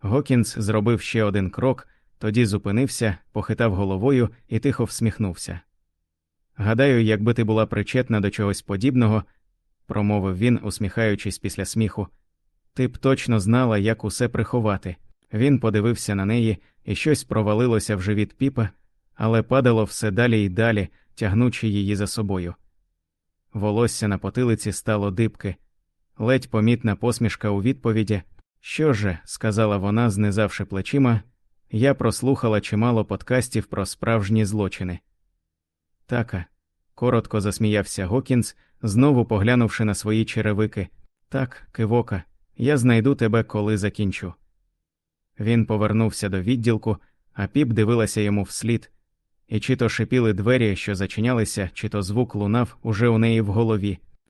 Гокінс зробив ще один крок, тоді зупинився, похитав головою і тихо всміхнувся. Гадаю, якби ти була причетна до чогось подібного, промовив він, усміхаючись після сміху, ти б точно знала, як усе приховати. Він подивився на неї, і щось провалилося в живіт піпа, але падало все далі і далі, тягнучи її за собою. Волосся на потилиці стало дибки, ледь помітна посмішка у відповіді. Що же, сказала вона, знизавши плечима, я прослухала чимало подкастів про справжні злочини. Така. коротко засміявся Гокінс, знову поглянувши на свої черевики. Так, кивока, я знайду тебе, коли закінчу. Він повернувся до відділку, а піп дивилася йому вслід, і чи то шипіли двері, що зачинялися, чи то звук лунав уже у неї в голові.